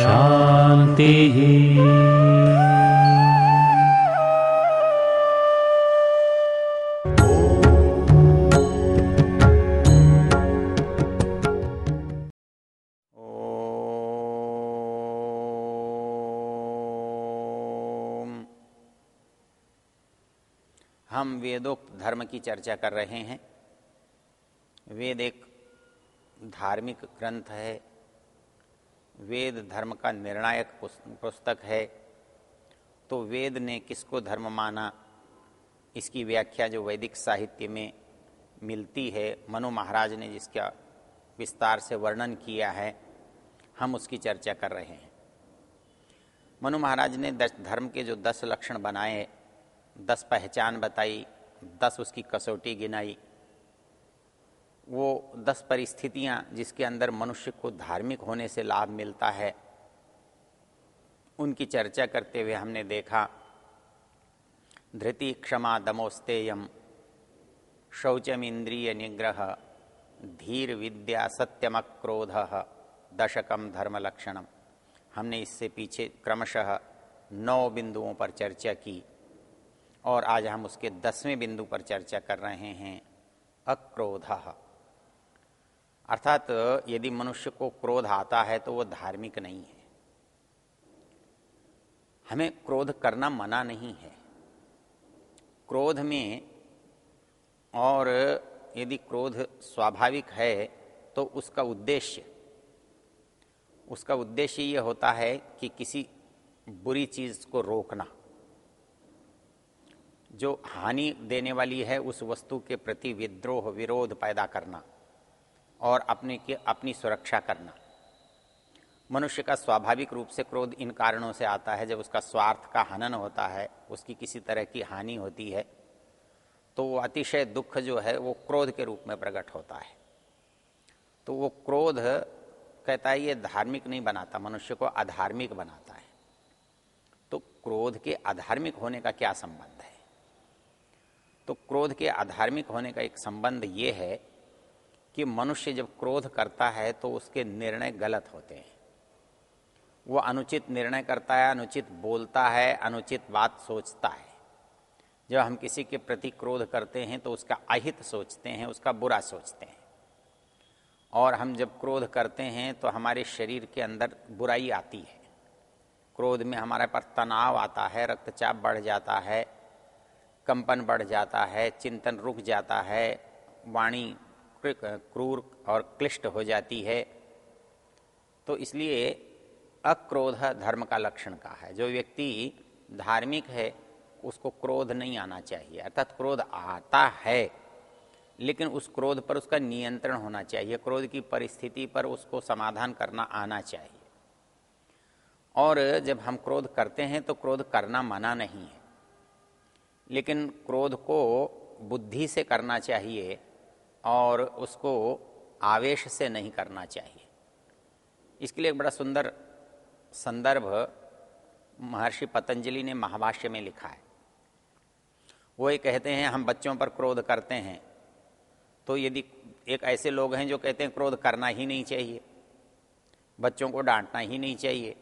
शांति ओम। हम वेदोक्त धर्म की चर्चा कर रहे हैं। वेद एक धार्मिक ग्रंथ है, वेद धर्म का निर्णायक पुस्तक है तो वेद ने किसको धर्म माना? इसकी व्याख्या जो वैदिक साहित्य में मिलती है, मनु महाराज ने जिसका विस्तार से वर्णन किया है, हम उसकी चर्चा कर रहे हैं। मनु महाराज ने दस, धर्म के जो दस लक्षण बनाए, दस पहचान बताई, दस उसकी कसौटी गिनाई वो दस परिस्थितियाँ जिसके अंदर मनुष्य को धार्मिक होने से लाभ मिलता है, उनकी चर्चा करते हुए हमने देखा, धृति क्षमा दमोस्तेयम शौचम इंद्रिय निग्रह, धीर विद्या सत्यम क्रोध दशकम धर्म लक्षणम हमने इससे पीछे क्रमशः नौ बिंदुओं पर चर्चा की और आज हम उसके दसवें बिंदु पर चर्चा कर रहे हैं, अक्रोध। अर्थात यदि मनुष्य को क्रोध आता है तो वो धार्मिक नहीं है। हमें क्रोध करना मना नहीं है। क्रोध में और यदि क्रोध स्वाभाविक है तो उसका उद्देश्य उसका उद्देश्य ये होता है कि किसी बुरी चीज़ को रोकना। जो हानि देने वाली है उस वस्तु के प्रति विद्रोह, विरोध पैदा करना। और अपने के, अपनी सुरक्षा करना। मनुष्य का स्वाभाविक रूप से क्रोध इन कारणों से आता है, जब उसका स्वार्थ का हनन होता है, उसकी किसी तरह की हानि होती है तो वो अतिशय दुख जो है, वो क्रोध के रूप में प्रकट होता है। तो वो क्रोध, कहता है, ये धार्मिक नहीं बनाता, मनुष्य को अधार्मिक बनाता है। तो क्रोध के अधार्मिक होने का क्या संबंध है? तो क्रोध के अधार्मिक होने का एक संबंध ये है कि मनुष्य जब क्रोध करता है तो उसके निर्णय गलत होते हैं। वो अनुचित निर्णय करता है, अनुचित बोलता है, अनुचित बात सोचता है। जब हम किसी के प्रति क्रोध करते हैं तो उसका अहित सोचते हैं, उसका बुरा सोचते हैं। और हम जब क्रोध करते हैं तो हमारे शरीर के अंदर बुराई आती है। क्रोध में हमारे पास तनाव आता है, रक्तचाप बढ़ जाता है, कंपन बढ़ जाता है, चिंतन रुक जाता है, वाणी क्रूर और क्लिष्ट हो जाती है। तो इसलिए अक्रोध धर्म का लक्षण का है। जो व्यक्ति धार्मिक है, उसको क्रोध नहीं आना चाहिए। अर्थात क्रोध आता है, लेकिन उस क्रोध पर उसका नियंत्रण होना चाहिए। क्रोध की परिस्थिति पर उसको समाधान करना आना चाहिए। और जब हम क्रोध करते हैं तो क्रोध करना मना नहीं है। लेकिन क्रोध को बुद्धि से करना चाहिए और उसको आवेश से नहीं करना चाहिए। इसके लिए एक बड़ा सुंदर संदर्भ महर्षि पतंजलि ने महाभाष्य में लिखा है। वो ये कहते हैं, हम बच्चों पर क्रोध करते हैं। तो यदि एक ऐसे लोग हैं जो कहते हैं, क्रोध करना ही नहीं चाहिए, बच्चों को डांटना ही नहीं चाहिए,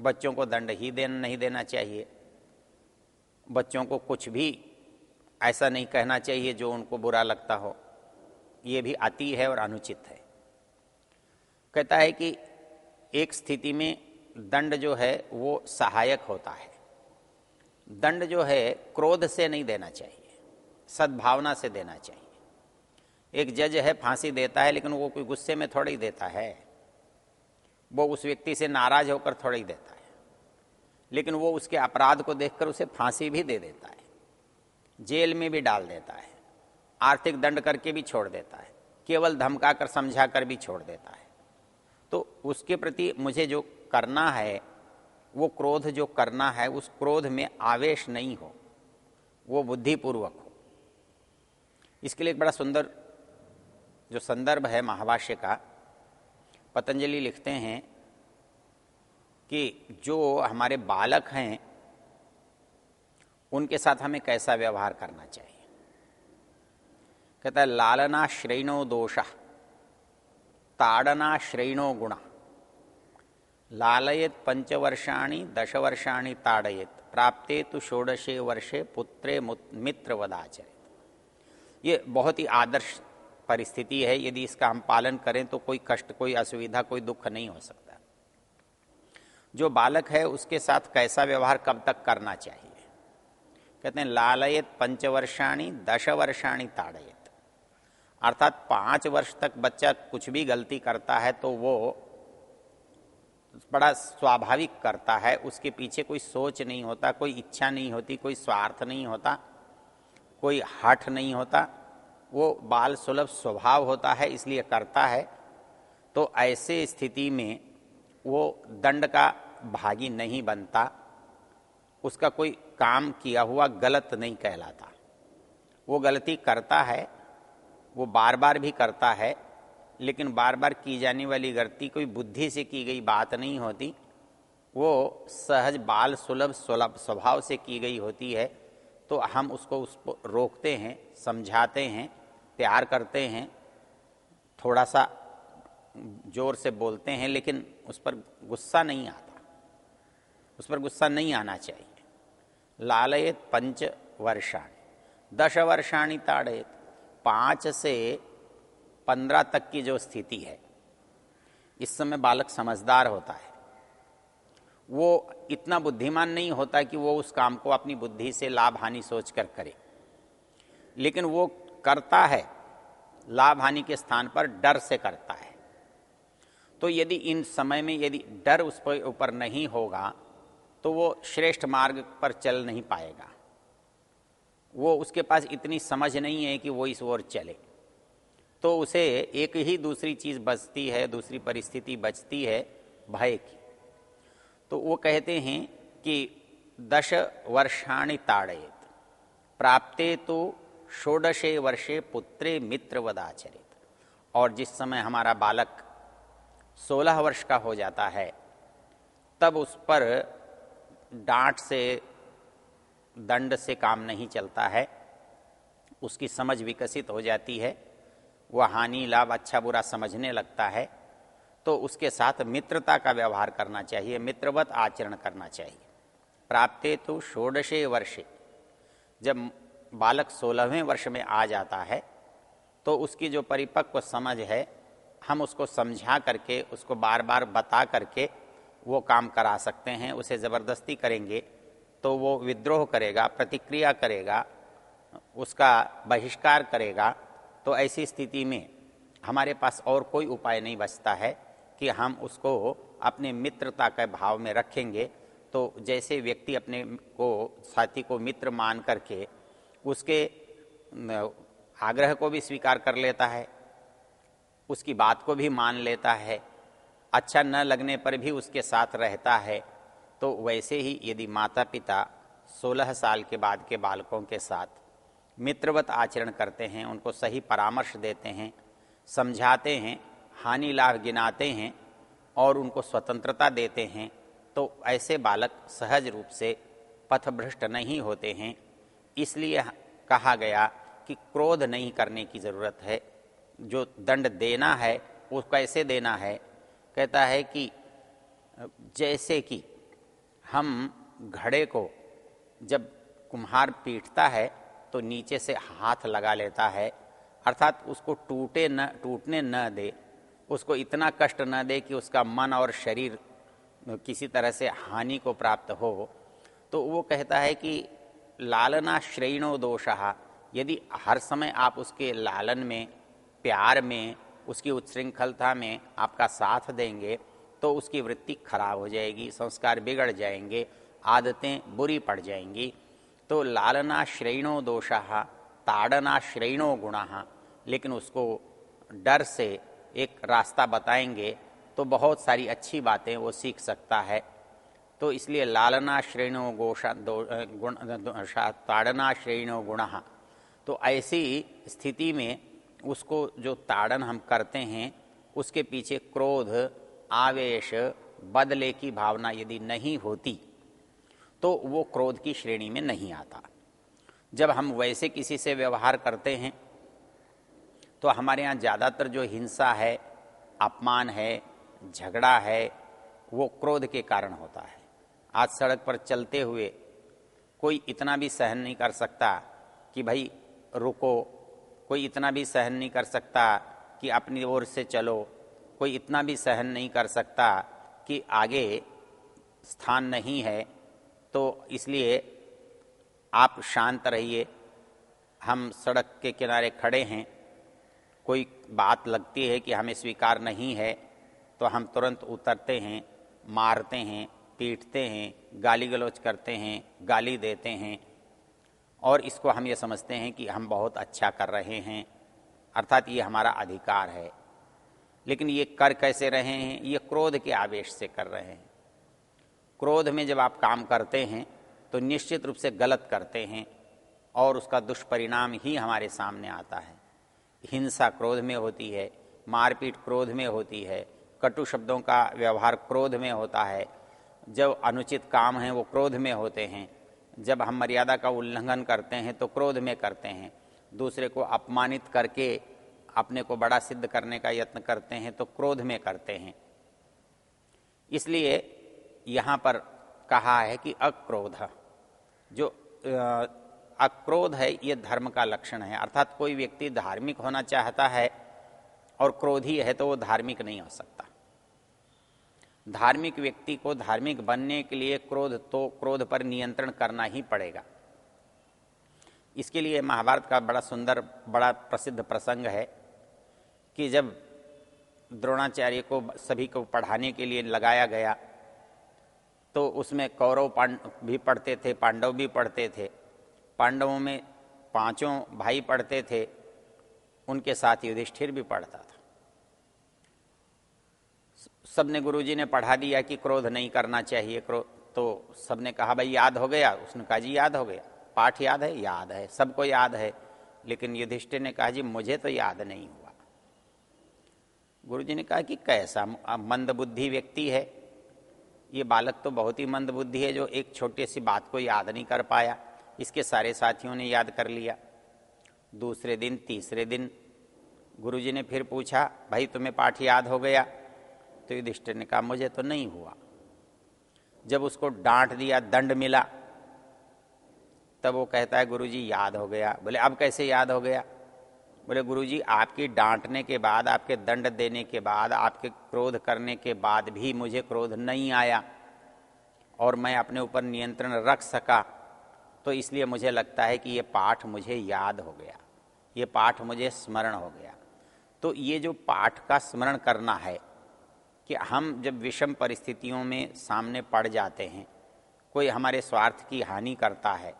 बच्चों को दंड ही देना, नहीं देना चाहिए, बच्चों को कुछ भी ऐसा नहीं कहना चाहिए जो उनको बुरा लगता हो। ये भी अति है और अनुचित है। कहता है कि एक स्थिति में दंड जो है, वो सहायक होता है। दंड जो है, क्रोध से नहीं देना चाहिए, सद्भावना से देना चाहिए। एक जज है, फांसी देता है, लेकिन वो कोई गुस्से में थोड़ा ही देता है। वो उस व्यक्ति से नाराज़ होकर थोड़ा ही देता है। लेकिन वो उसके अपराध को देखकर उसे फांसी भी दे देता है। जेल में भी डाल देता है। आर्थिक दंड करके भी छोड़ देता है। केवल धमका कर समझा कर भी छोड़ देता है। तो उसके प्रति मुझे जो करना है, वो क्रोध जो करना है, उस क्रोध में आवेश नहीं हो। वो बुद्धिपूर्वक हो। इसके लिए एक बड़ा सुंदर, जो संदर्भ है महाभाष्य का, पतंजलि लिखते हैं कि जो हमारे बालक हैं, उनके साथ हमें कैसा व्यवहार करना चाहिए? कहता है, लालना श्रेणो दोष, ताड़ना श्रेणो गुणा। लालयत पंचवर्षाणी दश वर्षाणी ताड़यत। प्राप्ते तो षोडशे वर्षे पुत्रे मित्र वदाचरित ये बहुत ही आदर्श परिस्थिति है, यदि इसका हम पालन करें तो कोई कष्ट, कोई असुविधा, कोई दुख नहीं हो सकता। जो बालक है, उसके साथ कैसा व्यवहार कब तक करना चाहिए? कहते हैं, लालयत पंचवर्षाणी दश वर्षाणी ताड़यत। अर्थात पाँच वर्ष तक बच्चा कुछ भी गलती करता है तो वो बड़ा स्वाभाविक करता है। उसके पीछे कोई सोच नहीं होता, कोई इच्छा नहीं होती, कोई स्वार्थ नहीं होता, कोई हठ नहीं होता। वो बाल सुलभ स्वभाव होता है, इसलिए करता है। तो ऐसे स्थिति में वो दंड का भागी नहीं बनता। उसका कोई काम किया हुआ गलत नहीं कहलाता। वो गलती करता है वो बार बार भी करता है, लेकिन बार बार की जाने वाली गलती, कोई बुद्धि से की गई बात नहीं होती। वो सहज, बाल सुलभ सुलभ स्वभाव से की गई होती है तो हम उसको उसको रोकते हैं, समझाते हैं, प्यार करते हैं थोड़ा सा ज़ोर से बोलते हैं, लेकिन उस पर गुस्सा नहीं आता। उस पर गुस्सा नहीं आना चाहिए। लालयत पंच वर्षाणी, दश वर्षाणी ताड़यत। पाँच से पंद्रह तक की जो स्थिति है, इस समय बालक समझदार होता है। वो इतना बुद्धिमान नहीं होता कि वो उस काम को अपनी बुद्धि से लाभ हानि सोच कर करे। लेकिन वो करता है, लाभ हानि के स्थान पर डर से करता है। तो यदि इन समय में यदि डर उस पर ऊपर नहीं होगा तो वो श्रेष्ठ मार्ग पर चल नहीं पाएगा। वो उसके पास इतनी समझ नहीं है कि वो इस ओर चले। तो उसे एक ही दूसरी चीज़ बचती है, दूसरी परिस्थिति बचती है, भय की। तो वो कहते हैं कि दश वर्षाणि ताड़यत। प्राप्ते तो षोडशे वर्षे पुत्रे मित्र वदाचरित। और जिस समय हमारा बालक सोलह वर्ष का हो जाता है, तब उस पर डांट से दंड से काम नहीं चलता है, उसकी समझ विकसित हो जाती है, वह हानि लाभ अच्छा बुरा समझने लगता है तो उसके साथ मित्रता का व्यवहार करना चाहिए, मित्रवत आचरण करना चाहिए। प्राप्ते तो षोडशे वर्षे। जब बालक सोलहवें वर्ष में आ जाता है तो उसकी जो परिपक्व समझ है, हम उसको समझा करके, उसको बार बार बता करके वो काम करा सकते हैं, उसे ज़बरदस्ती करेंगे तो वो विद्रोह करेगा, प्रतिक्रिया करेगा, उसका बहिष्कार करेगा। तो ऐसी स्थिति में हमारे पास और कोई उपाय नहीं बचता है कि हम उसको अपने मित्रता के भाव में रखेंगे। तो जैसे व्यक्ति अपने को, साथी को मित्र मान करके उसके आग्रह को भी स्वीकार कर लेता है, उसकी बात को भी मान लेता है अच्छा न लगने पर भी उसके साथ रहता है तो वैसे ही यदि माता पिता 16 साल के बाद के बालकों के साथ मित्रवत आचरण करते हैं, उनको सही परामर्श देते हैं, समझाते हैं, हानि लाभ गिनाते हैं और उनको स्वतंत्रता देते हैं तो ऐसे बालक सहज रूप से पथभ्रष्ट नहीं होते हैं। इसलिए कहा गया कि क्रोध नहीं करने की ज़रूरत है। जो दंड देना है, वो कैसे देना है? कहता है कि, जैसे कि हम घड़े को जब कुम्हार पीटता है तो नीचे से हाथ लगा लेता है, अर्थात उसको टूटे न, टूटने न दे, उसको इतना कष्ट न दे कि उसका मन और शरीर किसी तरह से हानि को प्राप्त हो तो वो कहता है कि लालना श्रेणो दोष, यदि हर समय आप उसके लालन में, प्यार में, उसकी उच्छृंखलता में आपका साथ देंगे तो उसकी वृत्ति खराब हो जाएगी, संस्कार बिगड़ जाएँगे, आदतें बुरी पड़ जाएँगी। तो लालना श्रेणो दोष ताड़ना श्रेणो गुणा, लेकिन उसको डर से एक रास्ता बताएँगे तो बहुत सारी अच्छी बातें वो सीख सकता है। तो इसलिए लालना श्रेणो गोषा, दो गुण दोषा ताड़ना श्रेणो गुण। तो ऐसी स्थिति में उसको जो ताड़न हम करते हैं, उसके पीछे क्रोध आवेश बदले की भावना यदि नहीं होती तो वो क्रोध की श्रेणी में नहीं आता। जब हम वैसे किसी से व्यवहार करते हैं तो हमारे यहाँ ज़्यादातर जो हिंसा है, अपमान है, झगड़ा है, वो क्रोध के कारण होता है। आज सड़क पर चलते हुए कोई इतना भी सहन नहीं कर सकता कि भाई रुको, कोई इतना भी सहन नहीं कर सकता कि अपनी ओर से चलो। कोई इतना भी सहन नहीं कर सकता कि आगे स्थान नहीं है तो इसलिए आप शांत रहिए। हम सड़क के किनारे खड़े हैं। कोई बात लगती है कि हमें स्वीकार नहीं है तो हम तुरंत उतरते हैं, मारते हैं, पीटते हैं गाली गलौज करते हैं, गाली देते हैं, और इसको हम ये समझते हैं कि हम बहुत अच्छा कर रहे हैं, अर्थात ये हमारा अधिकार है। लेकिन ये कर कैसे रहे हैं? ये क्रोध के आवेश से कर रहे हैं। क्रोध में जब आप काम करते हैं तो निश्चित रूप से गलत करते हैं और उसका दुष्परिणाम ही हमारे सामने आता है। हिंसा क्रोध में होती है, मारपीट क्रोध में होती है, कटु शब्दों का व्यवहार क्रोध में होता है। जब अनुचित काम हैं, वो क्रोध में होते हैं। जब हम मर्यादा का उल्लंघन करते हैं तो क्रोध में करते हैं। दूसरे को अपमानित करके अपने को बड़ा सिद्ध करने का यत्न करते हैं तो क्रोध में करते हैं। इसलिए यहाँ पर कहा है कि अक्रोध, जो अक्रोध है, ये धर्म का लक्षण है। अर्थात कोई व्यक्ति धार्मिक होना चाहता है और क्रोधी है तो वो धार्मिक नहीं हो सकता। धार्मिक व्यक्ति को धार्मिक बनने के लिए क्रोध तो क्रोध पर नियंत्रण करना ही पड़ेगा। इसके लिए महाभारत का बड़ा सुंदर, बड़ा प्रसिद्ध प्रसंग है। कि जब द्रोणाचार्य को सभी को पढ़ाने के लिए लगाया गया तो उसमें कौरव भी पढ़ते थे, पांडव भी पढ़ते थे। पांडवों में पाँचों भाई पढ़ते थे, उनके साथ युधिष्ठिर भी पढ़ता था। सबने गुरुजी ने पढ़ा दिया कि क्रोध नहीं करना चाहिए क्रोध तो सबने कहा, भाई, याद हो गया? उसने कहा, जी, याद हो गया। पाठ याद है? याद है। सबको याद है। लेकिन युधिष्ठिर ने कहा, जी, मुझे तो याद नहीं हुआ। गुरुजी ने कहा कि कैसा मंद बुद्धि व्यक्ति है। ये बालक तो बहुत ही मंद बुद्धि है जो एक छोटी सी बात को याद नहीं कर पाया। इसके सारे साथियों ने याद कर लिया। दूसरे दिन, तीसरे दिन गुरुजी ने फिर पूछा, भाई, तुम्हें पाठ याद हो गया? तो युधिष्ठिर ने कहा, मुझे तो नहीं हुआ। जब उसको डांट दिया, दंड मिला, तब वो कहता है, गुरुजी, याद हो गया। बोले, अब कैसे याद हो गया? बोले, गुरुजी, आपकी डांटने के बाद, आपके दंड देने के बाद, आपके क्रोध करने के बाद भी मुझे क्रोध नहीं आया और मैं अपने ऊपर नियंत्रण रख सका। तो इसलिए मुझे लगता है कि ये पाठ मुझे याद हो गया। ये पाठ मुझे स्मरण हो गया। तो ये जो पाठ का स्मरण करना है कि हम जब विषम परिस्थितियों में सामने पड़ जाते हैं, कोई हमारे स्वार्थ की हानि करता है,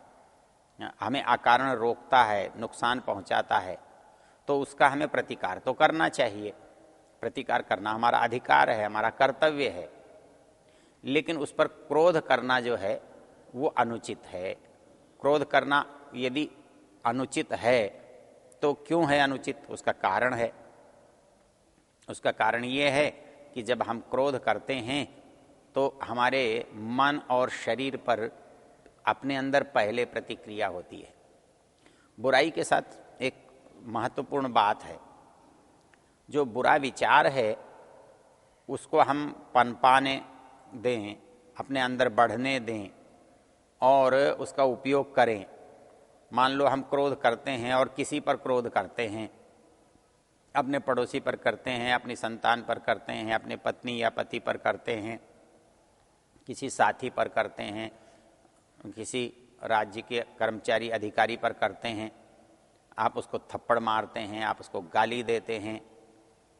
हमें अकारण रोकता है, नुकसान पहुंचाता है तो उसका हमें प्रतिकार तो करना चाहिए। प्रतिकार करना हमारा अधिकार है, हमारा कर्तव्य है। लेकिन उस पर क्रोध करना जो है, वो अनुचित है। क्रोध करना यदि अनुचित है तो क्यों है अनुचित? उसका कारण है। उसका कारण ये है कि जब हम क्रोध करते हैं तो हमारे मन और शरीर पर अपने अंदर पहले प्रतिक्रिया होती है। बुराई के साथ महत्वपूर्ण बात है। जो बुरा विचार है, उसको हम पनपाने दें, अपने अंदर बढ़ने दें और उसका उपयोग करें। मान लो हम क्रोध करते हैं और किसी पर क्रोध करते हैं, अपने पड़ोसी पर करते हैं, अपनी संतान पर करते हैं, अपने पत्नी या पति पर करते हैं, किसी साथी पर करते हैं, किसी राज्य के कर्मचारी अधिकारी पर करते हैं आप उसको थप्पड़ मारते हैं, आप उसको गाली देते हैं,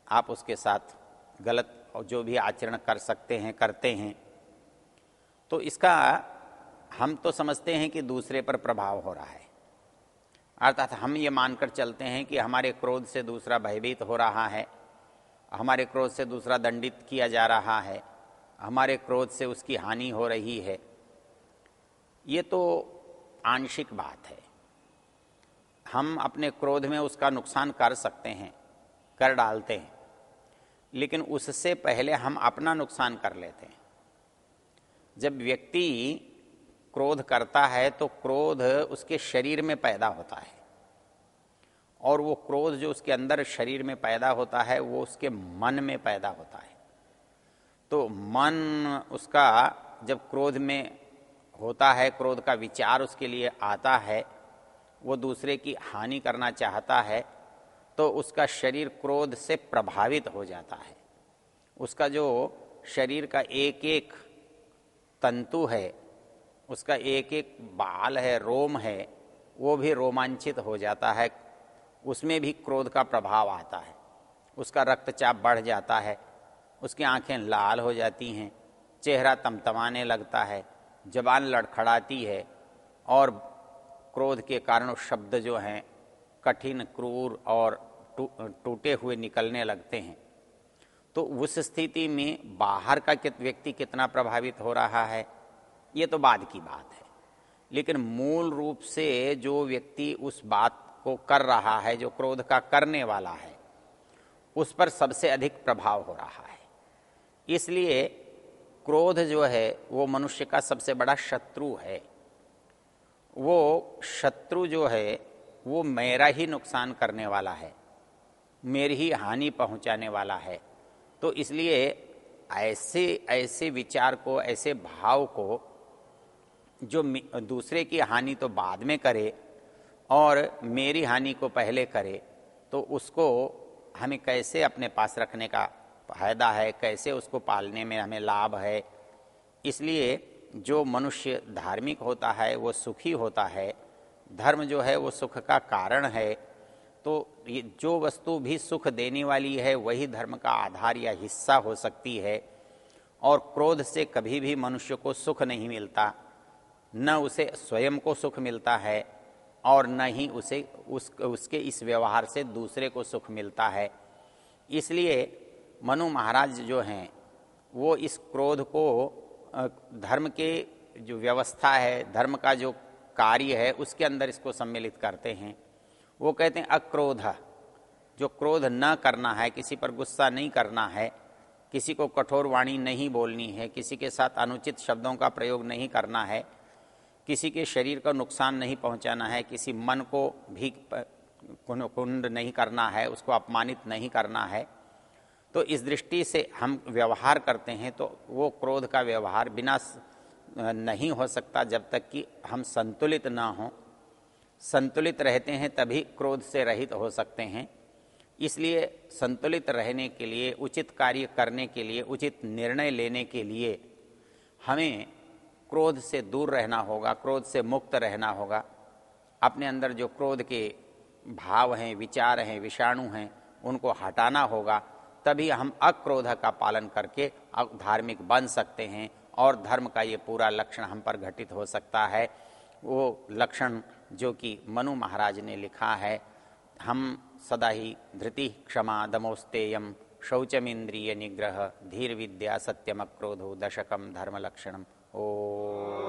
आप उसके साथ गलत और जो भी आचरण कर सकते हैं, करते हैं। तो इसका हम तो समझते हैं कि दूसरे पर प्रभाव हो रहा है। अर्थात हम ये मानकर चलते हैं कि हमारे क्रोध से दूसरा भयभीत हो रहा है, हमारे क्रोध से दूसरा दंडित किया जा रहा है, हमारे क्रोध से उसकी हानि हो रही है। ये तो आंशिक बात है। हम अपने क्रोध में उसका नुकसान कर सकते हैं, कर डालते हैं। लेकिन उससे पहले हम अपना नुकसान कर लेते हैं। जब व्यक्ति क्रोध करता है तो क्रोध उसके शरीर में पैदा होता है। और वो क्रोध जो उसके अंदर शरीर में पैदा होता है, वो उसके मन में पैदा होता है। तो मन उसका जब क्रोध में होता है, क्रोध का विचार उसके लिए आता है वो दूसरे की हानि करना चाहता है तो उसका शरीर क्रोध से प्रभावित हो जाता है। उसका जो शरीर का एक एक तंतु है, उसका एक एक बाल है, रोम है, वो भी रोमांचित हो जाता है। उसमें भी क्रोध का प्रभाव आता है। उसका रक्तचाप बढ़ जाता है, उसकी आँखें लाल हो जाती हैं, चेहरा तमतमाने लगता है, जबान लड़खड़ाती है और क्रोध के कारण शब्द जो हैं, कठिन, क्रूर और टूटे हुए निकलने लगते हैं। तो उस स्थिति में बाहर का कित, व्यक्ति कितना प्रभावित हो रहा है, ये तो बाद की बात है। लेकिन मूल रूप से जो व्यक्ति उस बात को कर रहा है, जो क्रोध का करने वाला है, उस पर सबसे अधिक प्रभाव हो रहा है। इसलिए क्रोध जो है, वो मनुष्य का सबसे बड़ा शत्रु है। वो शत्रु जो है, वो मेरा ही नुकसान करने वाला है, मेरी ही हानि पहुँचाने वाला है। तो इसलिए ऐसे ऐसे विचार को, ऐसे भाव को जो दूसरे की हानि तो बाद में करे और मेरी हानि को पहले करे तो उसको हमें कैसे अपने पास रखने का फ़ायदा है, कैसे उसको पालने में हमें लाभ है। इसलिए जो मनुष्य धार्मिक होता है, वो सुखी होता है, धर्म जो है, वो सुख का कारण है तो ये जो वस्तु भी सुख देने वाली है, वही धर्म का आधार या हिस्सा हो सकती है। और क्रोध से कभी भी मनुष्य को सुख नहीं मिलता। न उसे स्वयं को सुख मिलता है और न ही उसे उस, उसके इस व्यवहार से दूसरे को सुख मिलता है। इसलिए मनु महाराज जो हैं, वो इस क्रोध को धर्म के जो व्यवस्था है, धर्म का जो कार्य है, उसके अंदर इसको सम्मिलित करते हैं। वो कहते हैं अक्रोध, जो क्रोध न करना है, किसी पर गुस्सा नहीं करना है, किसी को कठोर वाणी नहीं बोलनी है, किसी के साथ अनुचित शब्दों का प्रयोग नहीं करना है, किसी के शरीर का नुकसान नहीं पहुंचाना है, किसी मन को भी कुंड नहीं करना है, उसको अपमानित नहीं करना है तो इस दृष्टि से हम व्यवहार करते हैं तो वो क्रोध का व्यवहार बिना नहीं हो सकता जब तक कि हम संतुलित ना हों। संतुलित रहते हैं तभी क्रोध से रहित हो सकते हैं। इसलिए संतुलित रहने के लिए, उचित कार्य करने के लिए, उचित निर्णय लेने के लिए हमें क्रोध से दूर रहना होगा, क्रोध से मुक्त रहना होगा। अपने अंदर जो क्रोध के भाव हैं, विचार हैं, विषाणु हैं, उनको हटाना होगा। तभी हम अक्रोध का पालन करके धार्मिक बन सकते हैं और धर्म का ये पूरा लक्षण हम पर घटित हो सकता है। वो लक्षण जो कि मनु महाराज ने लिखा है, हम सदा ही धृति क्षमा दमोस्तेयम शौचमिंद्रिय निग्रह धीर विद्या सत्यम क्रोधो दशकम धर्म लक्षणम ओ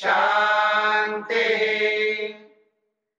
Shanti.